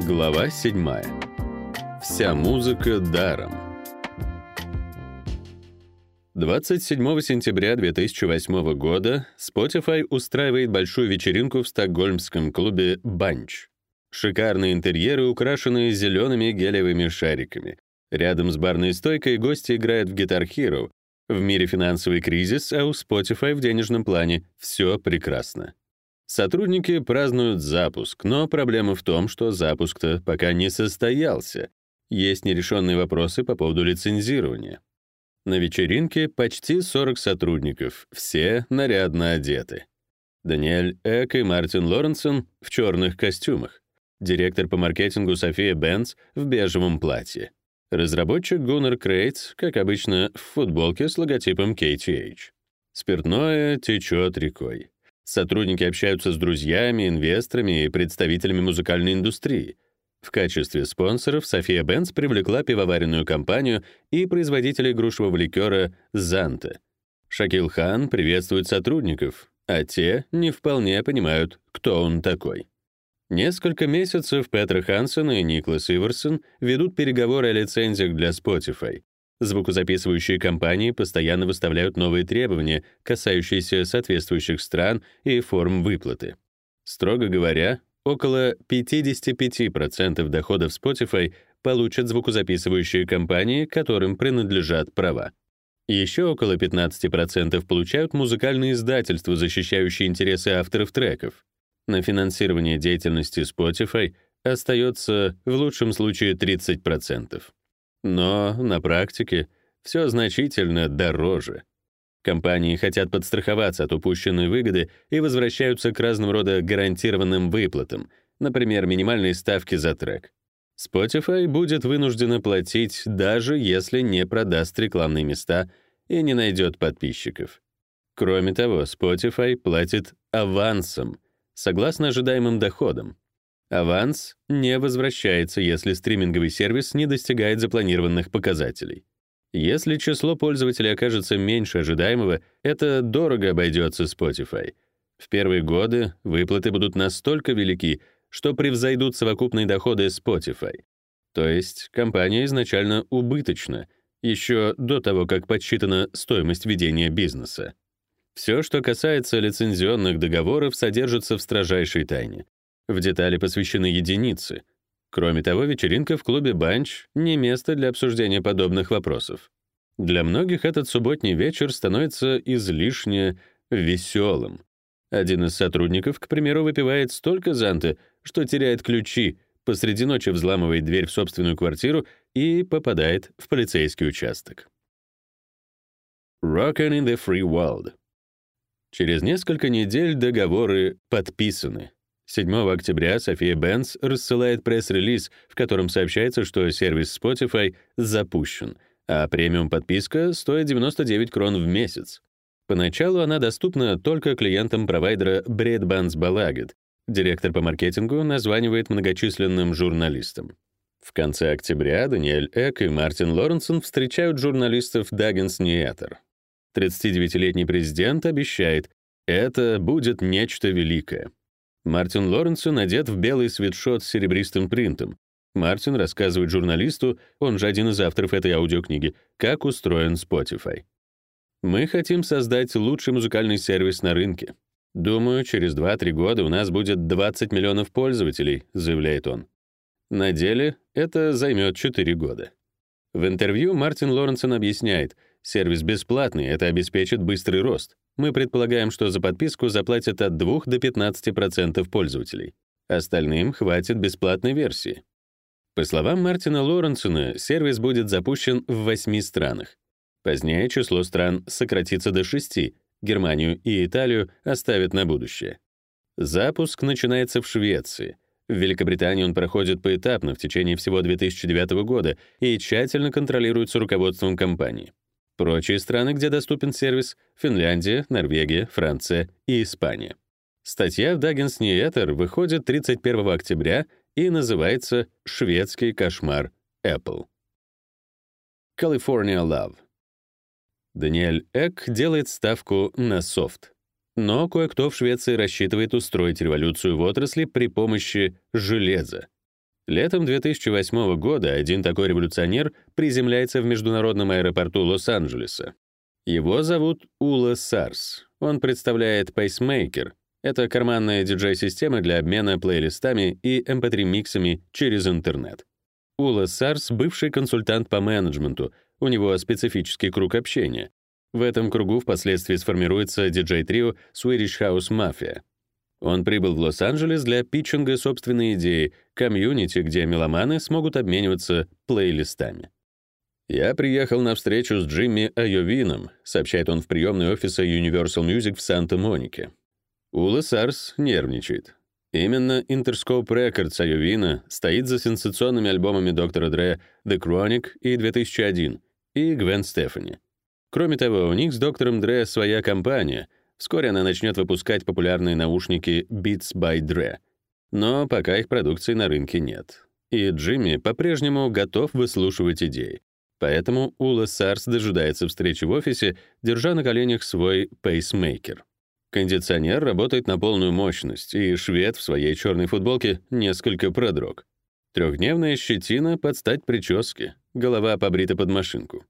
Глава 7. Вся музыка даром. 27 сентября 2008 года Spotify устраивает большую вечеринку в стокгольмском клубе «Банч». Шикарные интерьеры, украшенные зелеными гелевыми шариками. Рядом с барной стойкой гости играют в Guitar Hero. В мире финансовый кризис, а у Spotify в денежном плане все прекрасно. Сотрудники празднуют запуск, но проблема в том, что запуск-то пока не состоялся. Есть нерешенные вопросы по поводу лицензирования. На вечеринке почти 40 сотрудников, все нарядно одеты. Даниэль Эк и Мартин Лоренсон в черных костюмах. Директор по маркетингу София Бенц в бежевом платье. Разработчик Гуннер Крейтс, как обычно, в футболке с логотипом KTH. Спиртное течет рекой. Сотрудники общаются с друзьями, инвесторами и представителями музыкальной индустрии. В качестве спонсоров София Бенц привлекла пивоваренную компанию и производителей грушевого ликера «Занта». Шакил Хан приветствует сотрудников, а те не вполне понимают, кто он такой. Несколько месяцев Петр Хансен и Никлас Иверсон ведут переговоры о лицензиях для Spotify. Звукозаписывающие компании постоянно выставляют новые требования, касающиеся соответствующих стран и форм выплаты. Строго говоря, около 55% доходов Spotify получат звукозаписывающие компании, которым принадлежат права. Еще около 15% получают музыкальные издательства, защищающие интересы авторов треков. На финансирование деятельности Spotify остается в лучшем случае 30%. Но на практике все значительно дороже. Компании хотят подстраховаться от упущенной выгоды и возвращаются к разного рода гарантированным выплатам, например, минимальной ставки за трек. Spotify будет вынуждена платить, даже если не продаст рекламные места и не найдет подписчиков. Кроме того, Spotify платит авансом, согласно ожидаемым доходам. Аванс не возвращается, если стриминговый сервис не достигает запланированных показателей. Если число пользователей окажется меньше ожидаемого, это дорого обойдется Spotify. В первые годы выплаты будут настолько велики, что превзойдут совокупные доходы Spotify. То есть компания изначально убыточна, еще до того, как подсчитана стоимость ведения бизнеса. Все, что касается лицензионных договоров, содержится в строжайшей тайне. В детали посвящены единицы. Кроме того, вечеринка в клубе «Банч» — не место для обсуждения подобных вопросов. Для многих этот субботний вечер становится излишне веселым. Один из сотрудников, к примеру, выпивает столько занты, что теряет ключи, посреди ночи взламывает дверь в собственную квартиру и попадает в полицейский участок. Rockin' in the Free World. Через несколько недель договоры подписаны. 7 октября София Бенц рассылает пресс-релиз, в котором сообщается, что сервис Spotify запущен, а премиум-подписка стоит 99 крон в месяц. Поначалу она доступна только клиентам провайдера Bredbandsbolaget. Директор по маркетингу названивает многочисленным журналистам. В конце октября Даниэль Эк и Мартин Лоренсон встречают журналистов Dagens Nyheter. 39-летний президент обещает, это будет нечто великое. Мартин Лоренсон одет в белый свитшот с серебристым принтом. Мартин рассказывает журналисту, он же один из авторов этой аудиокниги, как устроен Spotify. Мы хотим создать лучший музыкальный сервис на рынке. Думаю, через 2-3 года у нас будет 20 миллионов пользователей, заявляет он. На деле это займет 4 года. В интервью Мартин Лоренсон объясняет, сервис бесплатный, это обеспечит быстрый рост. Мы предполагаем, что за подписку заплатят от 2 до 15% пользователей. Остальным хватит бесплатной версии. По словам Мартина Лоренсона, сервис будет запущен в 8 странах. Позднее число стран сократится до 6, Германию и Италию оставят на будущее. Запуск начинается в Швеции. В Великобритании он проходит поэтапно в течение всего 2009 года и тщательно контролируется руководством компании. Прочие страны, где доступен сервис — Финляндия, Норвегия, Франция и Испания. Статья в Dagens Nyheter выходит 31 октября и называется «Шведский кошмар Apple». California Love. Даниэль Эк делает ставку на софт. Но кое-кто в Швеции рассчитывает устроить революцию в отрасли при помощи железа. Летом 2008 года один такой революционер приземляется в международном аэропорту Лос-Анджелеса. Его зовут Ула Сарс. Он представляет Pacemaker. Это карманная диджей-система для обмена плейлистами и MP3-миксами через интернет. Ула Сарс — бывший консультант по менеджменту, у него специфический круг общения. В этом кругу впоследствии сформируется диджей-трио Swedish House Mafia. Он прибыл в Лос-Анджелес для питчинга собственной идеи, комьюнити, где меломаны смогут обмениваться плейлистами. «Я приехал на встречу с Джимми Айовином», сообщает он в приемной офиса Universal Music в Санта-Монике. Ула Сарс нервничает. Именно Interscope Records Айовина стоит за сенсационными альбомами доктора Дре «The Chronic» и «2001» и «Гвен Стефани». Кроме того, у них с доктором Дре своя компания — Вскоре она начнет выпускать популярные наушники Beats by Dre. Но пока их продукции на рынке нет. И Джимми по-прежнему готов выслушивать идеи. Поэтому Ула Сарс дожидается встречи в офисе, держа на коленях свой пейсмейкер. Кондиционер работает на полную мощность, и швед в своей черной футболке несколько продрог. Трехдневная щетина под стать прическе, голова побрита под машинку.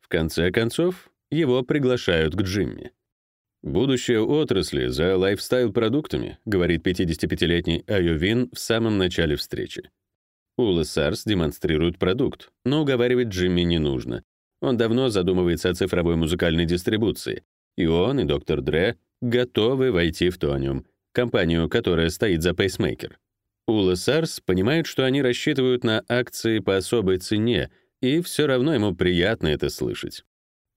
В конце концов, его приглашают к Джимми. Будущее отрасли за лайфстайл-продуктами, говорит 55-летний Айовин в самом начале встречи. Ула Сарс демонстрирует продукт, но уговаривать Джимми не нужно. Он давно задумывается о цифровой музыкальной дистрибуции. И он, и доктор Дре готовы войти в Тониум, компанию, которая стоит за Pacemaker. Ула Сарс понимает, что они рассчитывают на акции по особой цене, и все равно ему приятно это слышать.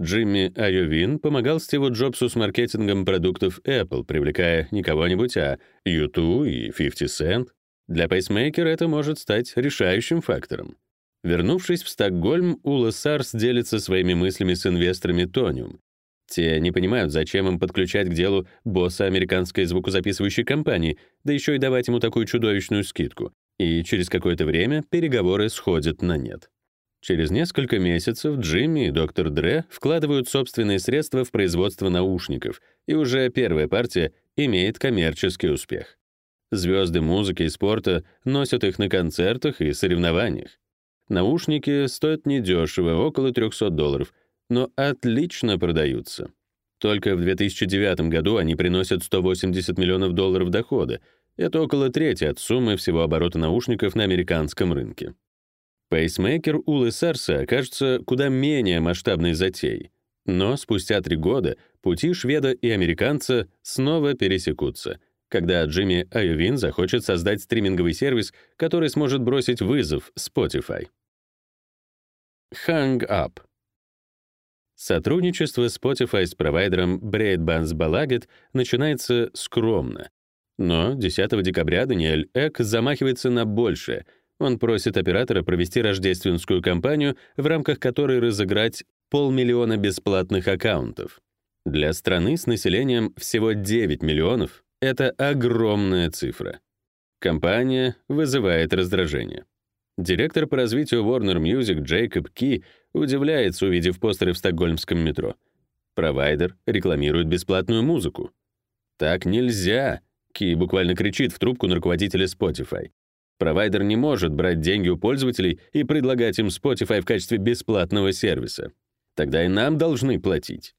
Джимми Айовин помогал Стиву Джобсу с маркетингом продуктов Apple, привлекая не кого-нибудь, а YouTube и 50 Cent. Для Pacemaker а это может стать решающим фактором. Вернувшись в Стокгольм, Ула Сарс делится своими мыслями с инвесторами Tonium. Те не понимают, зачем им подключать к делу босса американской звукозаписывающей компании, да еще и давать ему такую чудовищную скидку. И через какое-то время переговоры сходят на нет. Через несколько месяцев Джимми и доктор Дре вкладывают собственные средства в производство наушников, и уже первая партия имеет коммерческий успех. Звезды музыки и спорта носят их на концертах и соревнованиях. Наушники стоят недешево, около 300 долларов, но отлично продаются. Только в 2009 году они приносят 180 миллионов долларов дохода. Это около трети от суммы всего оборота наушников на американском рынке. Пейсмейкер Улы Сарса окажется куда менее масштабной затеей. Но спустя три года пути шведа и американца снова пересекутся, когда Джимми Айовин захочет создать стриминговый сервис, который сможет бросить вызов Spotify. Hang Up Сотрудничество Spotify с провайдером Braidbands Balaget начинается скромно. Но 10 декабря Даниэль Эк замахивается на большее — он просит оператора провести рождественскую кампанию, в рамках которой разыграть полмиллиона бесплатных аккаунтов. Для страны с населением всего 9 миллионов это огромная цифра. Компания вызывает раздражение. Директор по развитию Warner Music Джейкоб Ки удивляется, увидев постеры в стокгольмском метро. Провайдер рекламирует бесплатную музыку. Так нельзя, Ки буквально кричит в трубку на руководителя Spotify. Провайдер не может брать деньги у пользователей и предлагать им Spotify в качестве бесплатного сервиса. Тогда и нам должны платить.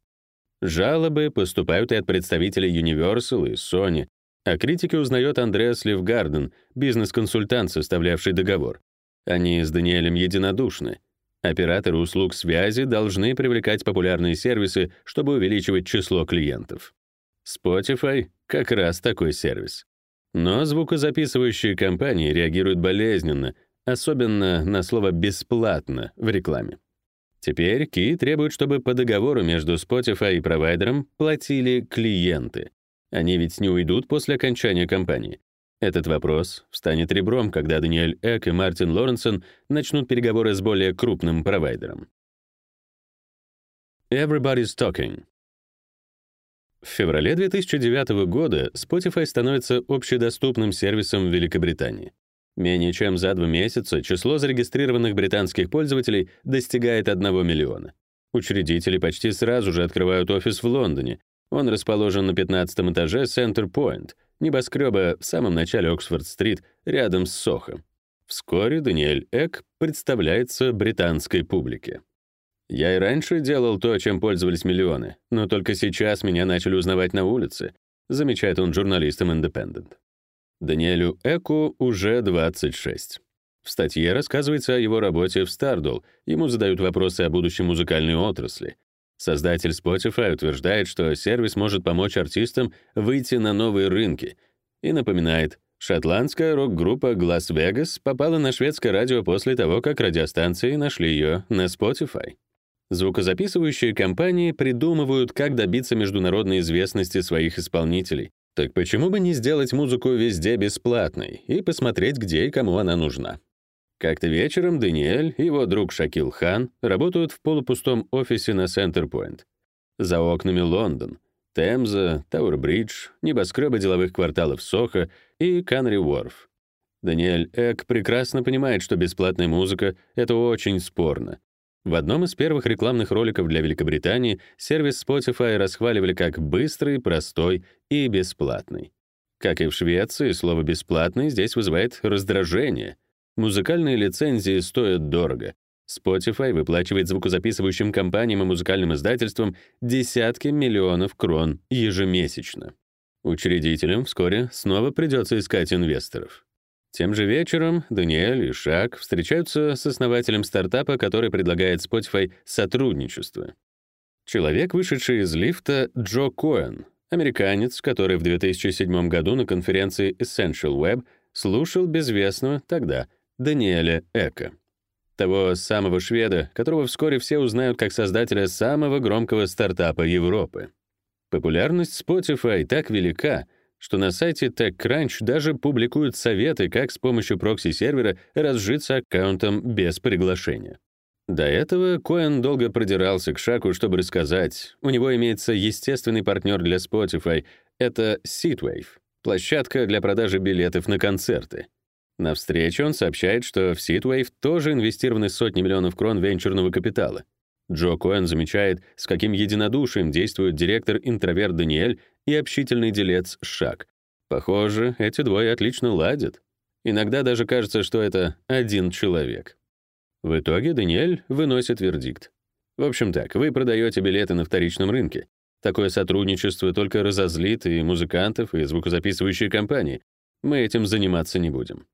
Жалобы поступают и от представителей Universal и Sony. О критике узнает Андреас Ливгарден, бизнес-консультант, составлявший договор. Они с Даниэлем единодушны. Операторы услуг связи должны привлекать популярные сервисы, чтобы увеличивать число клиентов. Spotify — как раз такой сервис. Но звукозаписывающие компании реагируют болезненно, особенно на слово «бесплатно» в рекламе. Теперь Ки требует, чтобы по договору между Spotify и провайдером платили клиенты. Они ведь не уйдут после окончания кампании. Этот вопрос встанет ребром, когда Даниэль Эк и Мартин Лоренсон начнут переговоры с более крупным провайдером. Everybody's talking. В феврале 2009 года Spotify становится общедоступным сервисом в Великобритании. Менее чем за два месяца число зарегистрированных британских пользователей достигает 1 миллиона. Учредители почти сразу же открывают офис в Лондоне. Он расположен на 15 этаже Center Point, небоскреба в самом начале Оксфорд-стрит, рядом с Сохо. Вскоре Даниэль Эк представляется британской публике. Я и раньше делал то, чем пользовались миллионы, но только сейчас меня начали узнавать на улице, замечает он журналистам Independent. Даниэлю Эку уже 26. В статье рассказывается о его работе в Stardoll. Ему задают вопросы о будущем музыкальной отрасли. Создатель Spotify утверждает, что сервис может помочь артистам выйти на новые рынки и напоминает, шотландская рок-группа Glass Vegas попала на шведское радио после того, как радиостанции нашли ее на Spotify. Звукозаписывающие компании придумывают, как добиться международной известности своих исполнителей. Так почему бы не сделать музыку везде бесплатной и посмотреть, где и кому она нужна? Как-то вечером Даниэль и его друг Шакил Хан работают в полупустом офисе на Центр-Пойнт. За окнами Лондон, Темза, Тауэр-Бридж, небоскребы деловых кварталов Сохо и Канри-Уорф. Даниэль Эк прекрасно понимает, что бесплатная музыка — это очень спорно, в одном из первых рекламных роликов для Великобритании сервис Spotify расхваливали как быстрый, простой и бесплатный. Как и в Швеции, слово «бесплатный» здесь вызывает раздражение. Музыкальные лицензии стоят дорого. Spotify выплачивает звукозаписывающим компаниям и музыкальным издательствам десятки миллионов крон ежемесячно. Учредителям вскоре снова придется искать инвесторов. Тем же вечером Даниэль и Шак встречаются с основателем стартапа, который предлагает Spotify сотрудничество. Человек, вышедший из лифта, Джо Коэн, американец, который в 2007 году на конференции Essential Web слушал безвестного тогда Даниэля Эка. Того самого шведа, которого вскоре все узнают как создателя самого громкого стартапа Европы. Популярность Spotify так велика — что на сайте TechCrunch даже публикуют советы, как с помощью прокси-сервера разжиться аккаунтом без приглашения. До этого Коэн долго продирался к Шаку, чтобы рассказать. У него имеется естественный партнер для Spotify — это Seatwave, площадка для продажи билетов на концерты. На встрече он сообщает, что в Seatwave тоже инвестированы сотни миллионов крон венчурного капитала. Джо Коэн замечает, с каким единодушием действует директор-интроверт Даниэль и общительный делец Шак. Похоже, эти двое отлично ладят. Иногда даже кажется, что это один человек. В итоге Даниэль выносит вердикт. В общем так, вы продаете билеты на вторичном рынке. Такое сотрудничество только разозлит и музыкантов, и звукозаписывающие компании. Мы этим заниматься не будем.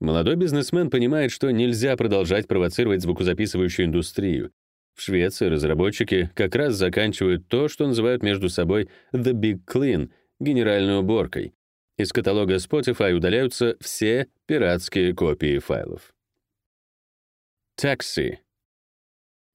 Молодой бизнесмен понимает, что нельзя продолжать провоцировать звукозаписывающую индустрию, в Швеции разработчики как раз заканчивают то, что называют между собой «the big clean» — генеральной уборкой. Из каталога Spotify удаляются все пиратские копии файлов. Taxi.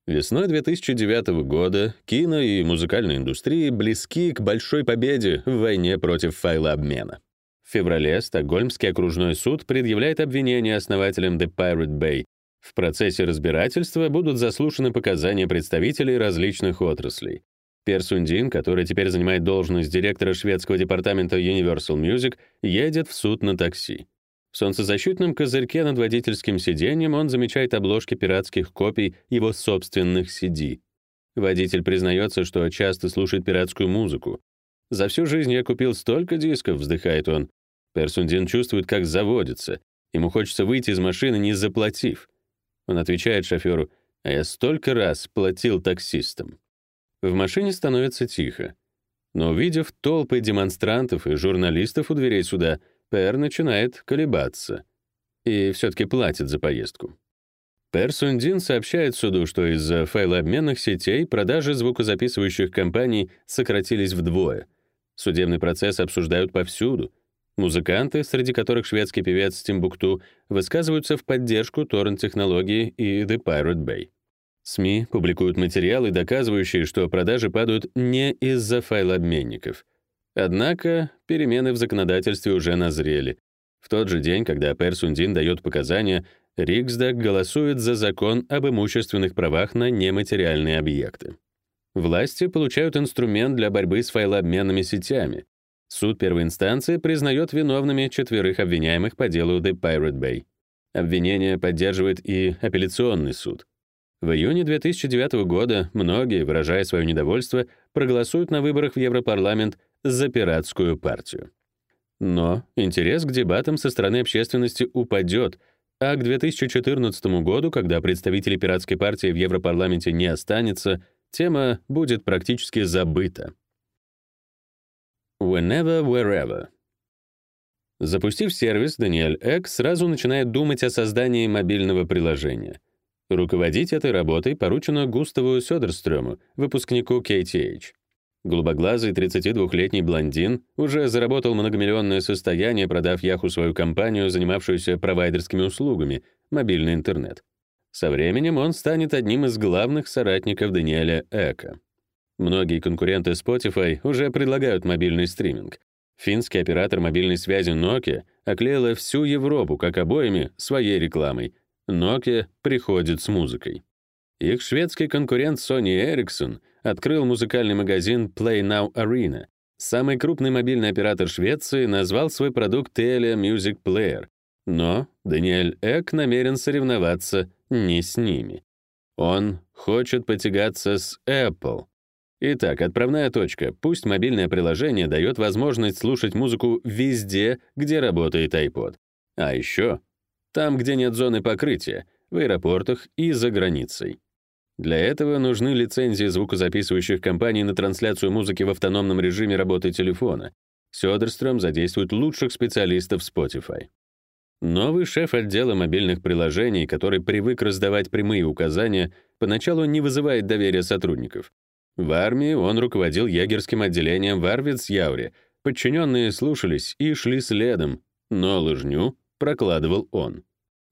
Весной 2009 года кино и музыкальная индустрии близки к большой победе в войне против файлообмена. В феврале Стокгольмский окружной суд предъявляет обвинение основателям The Pirate Bay, в процессе разбирательства будут заслушаны показания представителей различных отраслей. Персундин, который теперь занимает должность директора шведского департамента Universal Music, едет в суд на такси. В солнцезащитном козырьке над водительским сиденьем он замечает обложки пиратских копий его собственных CD. Водитель признается, что часто слушает пиратскую музыку. «За всю жизнь я купил столько дисков», — вздыхает он. Персундин чувствует, как заводится. Ему хочется выйти из машины, не заплатив. Он отвечает шоферу, а я столько раз платил таксистам. В машине становится тихо. Но увидев толпы демонстрантов и журналистов у дверей суда, Пэр начинает колебаться. И все-таки платит за поездку. Пэр Сундин сообщает суду, что из-за файлообменных сетей продажи звукозаписывающих компаний сократились вдвое. Судебный процесс обсуждают повсюду — Музыканты, среди которых шведский певец Тимбукту, высказываются в поддержку торрент-технологии и The Pirate Bay. СМИ публикуют материалы, доказывающие, что продажи падают не из-за файлообменников. Однако перемены в законодательстве уже назрели. В тот же день, когда Пер Сундин дает показания, Риксдаг голосует за закон об имущественных правах на нематериальные объекты. Власти получают инструмент для борьбы с файлообменными сетями. Суд первой инстанции признает виновными четверых обвиняемых по делу The Pirate Bay. Обвинение поддерживает и апелляционный суд. В июне 2009 года многие, выражая свое недовольство, проголосуют на выборах в Европарламент за пиратскую партию. Но интерес к дебатам со стороны общественности упадет, а к 2014 году, когда представителей пиратской партии в Европарламенте не останется, тема будет практически забыта. Whenever, wherever. Запустив сервис, Даниэль Эк сразу начинает думать о создании мобильного приложения. Руководить этой работой поручено Густаву Сёдерстрёму, выпускнику KTH. Голубоглазый 32-летний блондин уже заработал многомиллионное состояние, продав Яху свою компанию, занимавшуюся провайдерскими услугами, мобильный интернет. Со временем он станет одним из главных соратников Даниэля Эка. Многие конкуренты Spotify уже предлагают мобильный стриминг. Финский оператор мобильной связи Nokia оклеила всю Европу как обоими своей рекламой. Nokia приходит с музыкой. Их шведский конкурент Sony Ericsson открыл музыкальный магазин Play Now Arena. Самый крупный мобильный оператор Швеции назвал свой продукт Telia Music Player. Но Даниэль Эк намерен соревноваться не с ними. Он хочет потягаться с Apple. Итак, отправная точка. Пусть мобильное приложение дает возможность слушать музыку везде, где работает iPod. А еще там, где нет зоны покрытия, в аэропортах и за границей. Для этого нужны лицензии звукозаписывающих компаний на трансляцию музыки в автономном режиме работы телефона. Сёдерстром задействует лучших специалистов Spotify. Новый шеф отдела мобильных приложений, который привык раздавать прямые указания, поначалу не вызывает доверия сотрудников. В армии он руководил егерским отделением в Арвиц-Яуре. Подчиненные слушались и шли следом, но лыжню прокладывал он.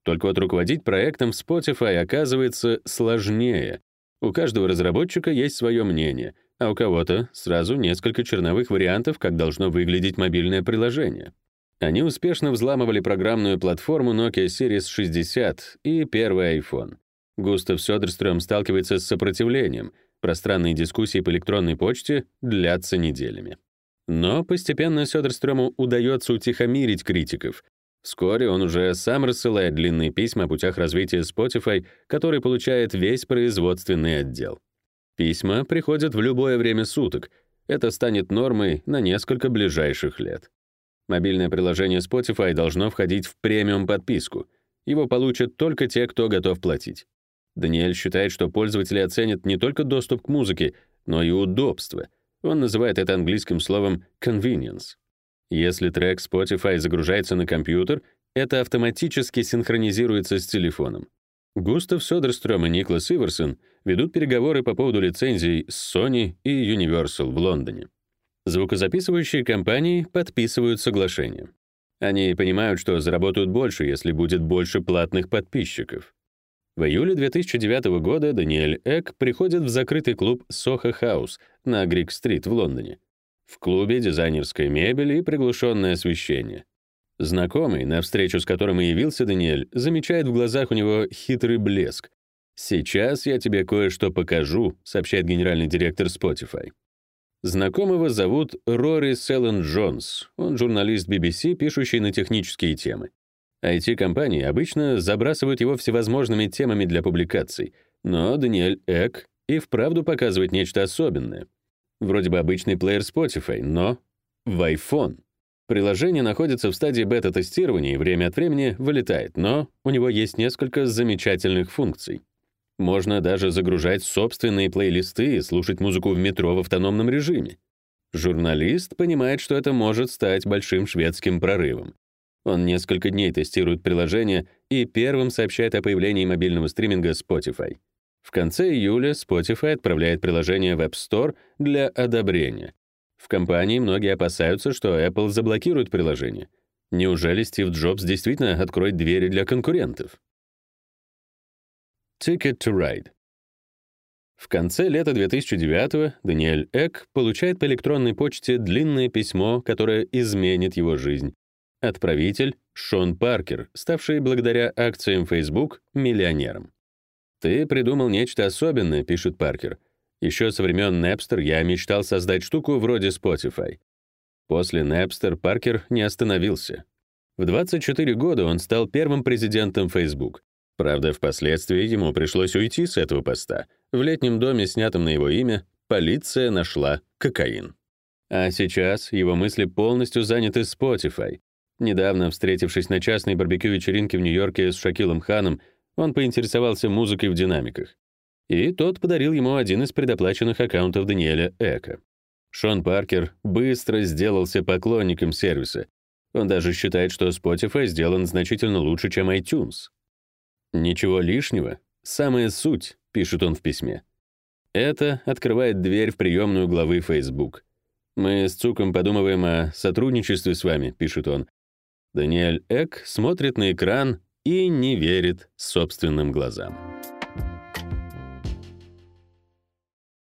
Только вот руководить проектом в Spotify оказывается сложнее. У каждого разработчика есть свое мнение, а у кого-то сразу несколько черновых вариантов, как должно выглядеть мобильное приложение. Они успешно взламывали программную платформу Nokia Series 60 и первый iPhone. Густав Сёдерстрём сталкивается с сопротивлением. Пространные дискуссии по электронной почте длятся неделями. Но постепенно Сёдерстрёму удается утихомирить критиков, Вскоре он уже сам рассылает длинные письма о путях развития Spotify, который получает весь производственный отдел. Письма приходят в любое время суток. Это станет нормой на несколько ближайших лет. Мобильное приложение Spotify должно входить в премиум подписку. Его получат только те, кто готов платить. Даниэль считает, что пользователи оценят не только доступ к музыке, но и удобство. Он называет это английским словом convenience. Если трек Spotify загружается на компьютер, это автоматически синхронизируется с телефоном. Густав Сёдерстрём и Никлас Иверсон ведут переговоры по поводу лицензий с Sony и Universal в Лондоне. Звукозаписывающие компании подписывают соглашение. Они понимают, что заработают больше, если будет больше платных подписчиков. В июле 2009 года Даниэль Эк приходит в закрытый клуб Soho House на Грик-стрит в Лондоне. В клубе дизайнерская мебель и приглушенное освещение. Знакомый, на встречу с которым и явился Даниэль, замечает в глазах у него хитрый блеск. «Сейчас я тебе кое-что покажу», — сообщает генеральный директор Spotify. Знакомого зовут Рори Селлен Джонс. Он журналист BBC, пишущий на технические темы. IT-компании обычно забрасывают его всевозможными темами для публикаций, но Даниэль Эк и вправду показывает нечто особенное. Вроде бы обычный плеер Spotify, но в iPhone. Приложение находится в стадии бета-тестирования и время от времени вылетает, но у него есть несколько замечательных функций. Можно даже загружать собственные плейлисты и слушать музыку в метро в автономном режиме. Журналист понимает, что это может стать большим шведским прорывом. Он несколько дней тестирует приложение и первым сообщает о появлении мобильного стриминга Spotify. В конце июля Spotify отправляет приложение в App Store для одобрения. В компании многие опасаются, что Apple заблокирует приложение. Неужели Стив Джобс действительно откроет двери для конкурентов? Ticket to Ride. В конце лета 2009 Даниэль Эк получает по электронной почте длинное письмо, которое изменит его жизнь. Отправитель — Шон Паркер, ставший благодаря акциям Facebook миллионером. «Ты придумал нечто особенное», — пишет Паркер. «Еще со времен Napster я мечтал создать штуку вроде Spotify». После Napster Паркер не остановился. В 24 года он стал первым президентом Facebook. Правда, впоследствии ему пришлось уйти с этого поста. В летнем доме, снятом на его имя, полиция нашла кокаин. А сейчас его мысли полностью заняты Spotify. Недавно, встретившись на частной барбекю-вечеринке в Нью-Йорке с Шакилом Ханом, он поинтересовался музыкой в динамиках. И тот подарил ему один из предоплаченных аккаунтов Даниэля Эка. Шон Паркер быстро сделался поклонником сервиса. Он даже считает, что Spotify сделан значительно лучше, чем iTunes. «Ничего лишнего. Самая суть», — пишет он в письме. Это открывает дверь в приемную главы Facebook. «Мы с Цуком подумываем о сотрудничестве с вами», — пишет он. Даниэль Эк смотрит на экран и не верит собственным глазам.